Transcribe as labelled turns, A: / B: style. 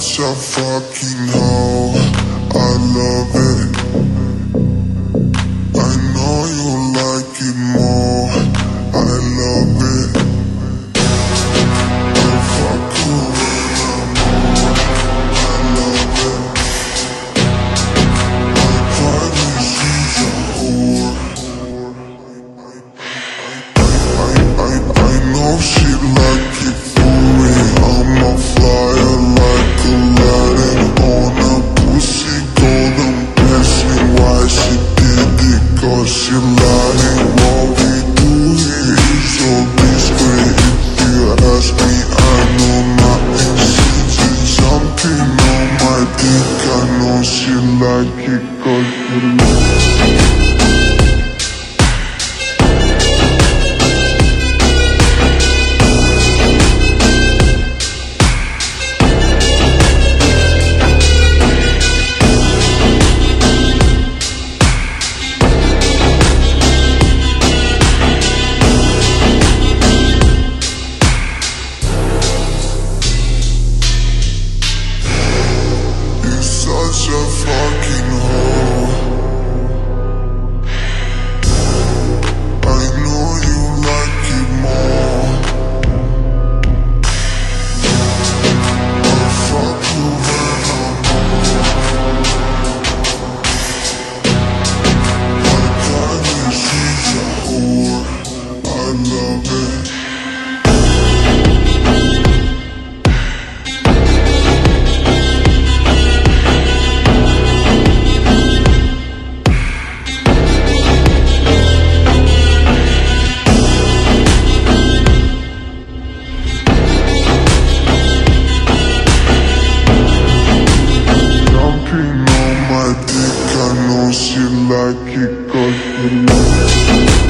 A: such a fucking hoe. I love it. I know you like it more. I love it. I fuck. I love it. I she's a whore. I, I, I know she like you like it cause like it cause you know.